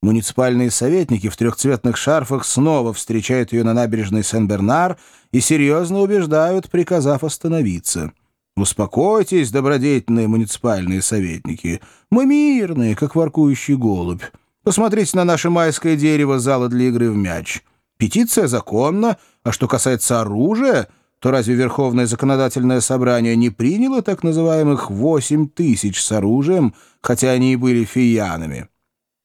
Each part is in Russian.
Муниципальные советники в трехцветных шарфах снова встречают ее на набережной Сен-Бернар и серьезно убеждают, приказав остановиться. «Успокойтесь, добродетельные муниципальные советники. Мы мирные, как воркующий голубь. Посмотрите на наше майское дерево зала для игры в мяч. Петиция законна, а что касается оружия, то разве Верховное законодательное собрание не приняло так называемых восемь тысяч с оружием, хотя они и были фиянами?»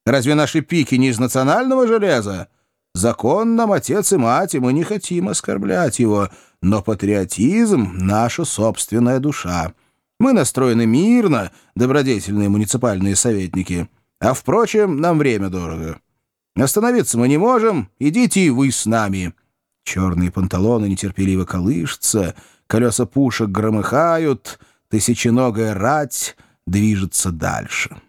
Разве наши пики не из национального железа? Закон нам отец и мать, и мы не хотим оскорблять его, но патриотизм — наша собственная душа. Мы настроены мирно, добродетельные муниципальные советники. А, впрочем, нам время дорого. Остановиться мы не можем, идите и вы с нами». Черные панталоны нетерпеливо колышутся, колеса пушек громыхают, тысяченогая рать движется дальше.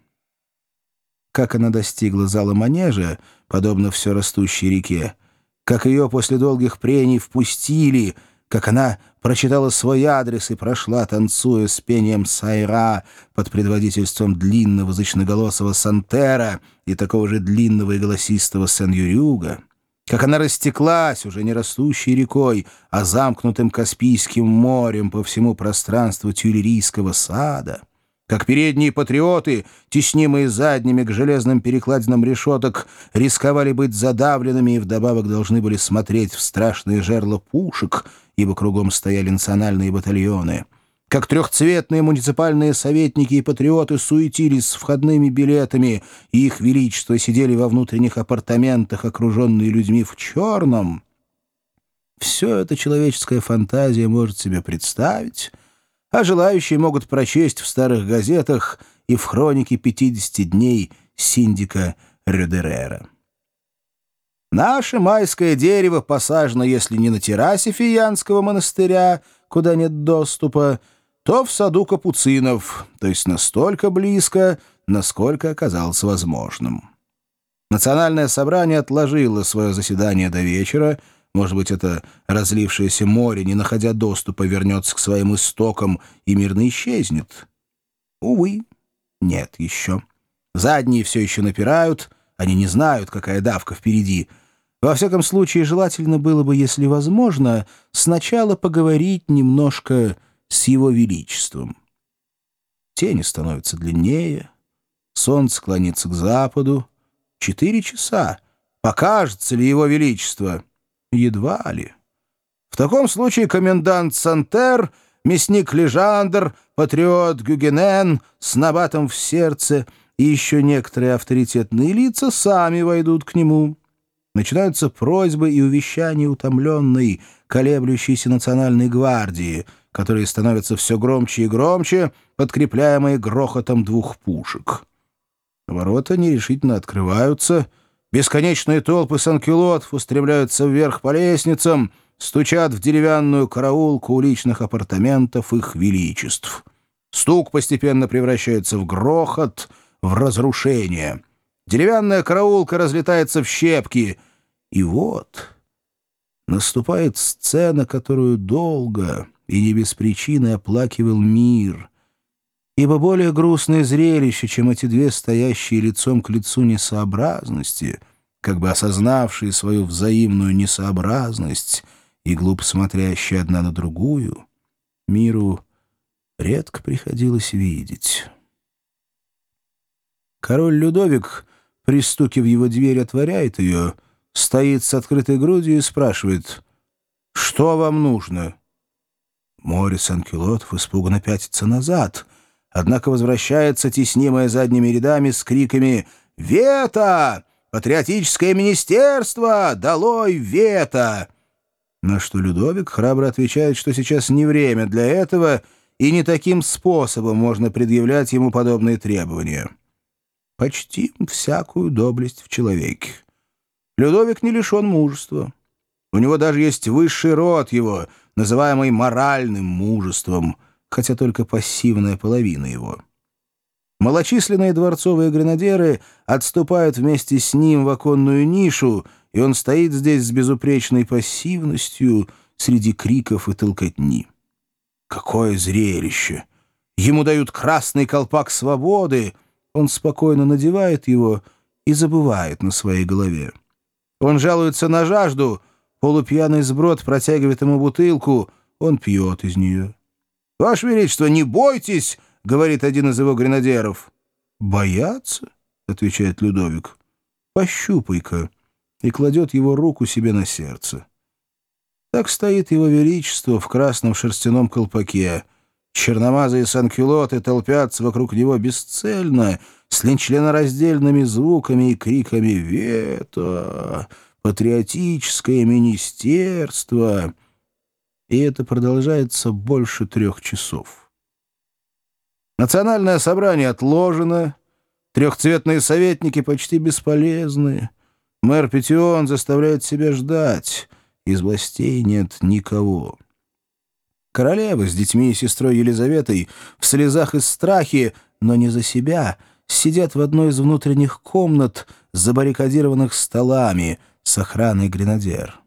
Как она достигла зала манежа, подобно все растущей реке, как ее после долгих прений впустили, как она прочитала свой адрес и прошла, танцуя с пением сайра под предводительством длинного зычноголосого Сантера и такого же длинного и голосистого Сен-Юрюга, как она растеклась уже не растущей рекой, а замкнутым Каспийским морем по всему пространству Тюлерийского сада — как передние патриоты, теснимые задними к железным перекладинам решеток, рисковали быть задавленными и вдобавок должны были смотреть в страшные жерла пушек, ибо кругом стояли национальные батальоны. Как трехцветные муниципальные советники и патриоты суетились с входными билетами, и их величество сидели во внутренних апартаментах, окруженные людьми в черном. Все это человеческая фантазия может себе представить — а желающие могут прочесть в старых газетах и в хронике 50 дней синдика Рюдерера. Наше майское дерево посажено, если не на террасе Фиянского монастыря, куда нет доступа, то в саду капуцинов, то есть настолько близко, насколько оказалось возможным. Национальное собрание отложило свое заседание до вечера, может быть, это разлившееся море, не находя доступа, вернется к своим истокам и мирно исчезнет? Увы, нет еще. Задние все еще напирают, они не знают, какая давка впереди. Во всяком случае, желательно было бы, если возможно, сначала поговорить немножко с его величеством. Тени становятся длиннее, солнце клонится к западу. Четыре часа. Покажется ли его величество? Едва ли. В таком случае комендант Сантер, мясник Лежандр, патриот Гюгенен с набатом в сердце и еще некоторые авторитетные лица сами войдут к нему. Начинаются просьбы и увещания утомленной, колеблющейся национальной гвардии, которые становятся все громче и громче, подкрепляемые грохотом двух пушек. Ворота нерешительно открываются — Бесконечные толпы санкюлотов устремляются вверх по лестницам, стучат в деревянную караулку уличных апартаментов их величеств. Стук постепенно превращается в грохот, в разрушение. Деревянная караулка разлетается в щепки. И вот наступает сцена, которую долго и не без причины оплакивал мир — ибо более грустное зрелище, чем эти две стоящие лицом к лицу несообразности, как бы осознавшие свою взаимную несообразность и глупо смотрящие одна на другую, миру редко приходилось видеть. Король Людовик, пристукив его дверь, отворяет ее, стоит с открытой грудью и спрашивает «Что вам нужно?» Море Санкелотов испуганно пятится назад — однако возвращается, теснимая задними рядами, с криками «Вето! Патриотическое министерство! Долой вето!» На что Людовик храбро отвечает, что сейчас не время для этого, и не таким способом можно предъявлять ему подобные требования. Почти всякую доблесть в человеке. Людовик не лишен мужества. У него даже есть высший род его, называемый моральным мужеством — хотя только пассивная половина его. Малочисленные дворцовые гренадеры отступают вместе с ним в оконную нишу, и он стоит здесь с безупречной пассивностью среди криков и толкотни. Какое зрелище! Ему дают красный колпак свободы, он спокойно надевает его и забывает на своей голове. Он жалуется на жажду, полупьяный сброд протягивает ему бутылку, он пьет из нее. «Ваше Величество, не бойтесь!» — говорит один из его гренадеров. «Бояться?» — отвечает Людовик. «Пощупай-ка!» и кладет его руку себе на сердце. Так стоит его величество в красном шерстяном колпаке. Черномазые санкюлоты толпятся вокруг него бесцельно, с членораздельными звуками и криками «Вето!», «Патриотическое министерство!» И это продолжается больше трех часов. Национальное собрание отложено, трехцветные советники почти бесполезны, мэр Петион заставляет себя ждать, из властей нет никого. Королева с детьми и сестрой Елизаветой в слезах и страхе, но не за себя, сидят в одной из внутренних комнат, забаррикадированных столами, с охраной гренадер.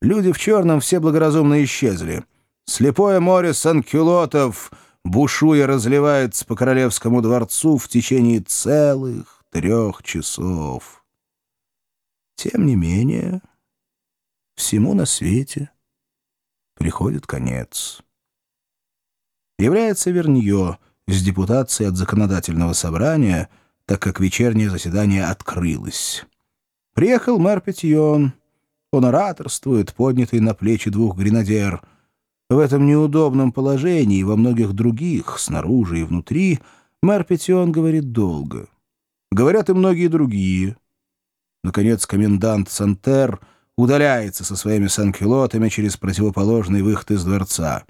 Люди в черном все благоразумно исчезли. Слепое море санкюлотов, бушуя, разливается по королевскому дворцу в течение целых трех часов. Тем не менее, всему на свете приходит конец. Является Вернье с депутацией от законодательного собрания, так как вечернее заседание открылось. Приехал мэр Петьон — он ораторствует, поднятый на плечи двух гренадер. В этом неудобном положении и во многих других, снаружи и внутри, мэр Петион говорит долго. Говорят и многие другие. Наконец комендант Сантер удаляется со своими санкюлотами через противоположный выход из дворца.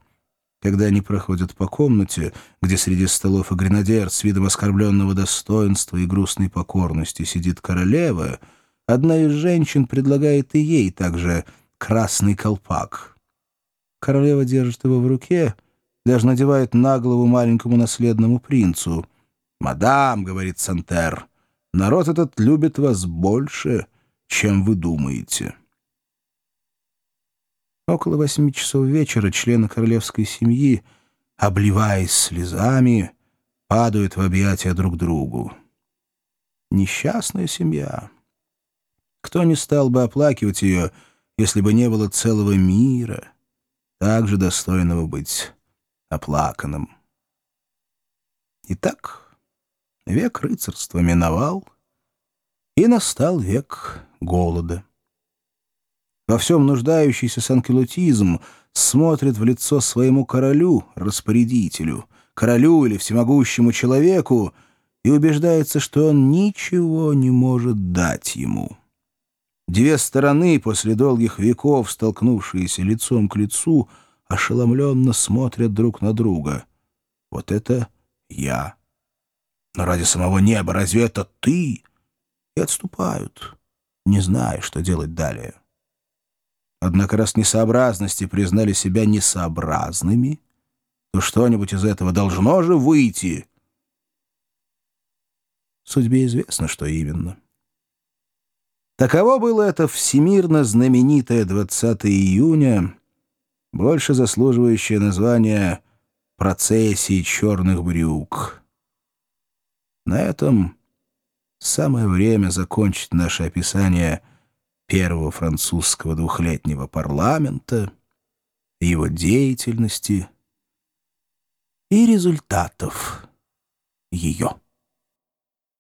Когда они проходят по комнате, где среди столов и гренадер с видом оскорбленного достоинства и грустной покорности сидит королева — Одна из женщин предлагает и ей также красный колпак. Королева держит его в руке, даже надевает на голову маленькому наследному принцу. «Мадам», — говорит Сантер, — «народ этот любит вас больше, чем вы думаете». Около восьми часов вечера члены королевской семьи, обливаясь слезами, падают в объятия друг другу. Несчастная семья. Кто не стал бы оплакивать ее, если бы не было целого мира, также достойного быть оплаканным? Итак, век рыцарства миновал, и настал век голода. Во всем нуждающийся санкелутизм смотрит в лицо своему королю, распорядителю, королю или всемогущему человеку и убеждается, что он ничего не может дать ему. Две стороны, после долгих веков столкнувшиеся лицом к лицу, ошеломленно смотрят друг на друга. Вот это я. Но ради самого неба разве это ты? И отступают, не зная, что делать далее. Однако раз несообразности признали себя несообразными, то что-нибудь из этого должно же выйти. Судьбе известно, что именно. Таково было это всемирно знаменитое 20 июня, больше заслуживающее название «Процессии черных брюк». На этом самое время закончить наше описание первого французского двухлетнего парламента, его деятельности и результатов ее.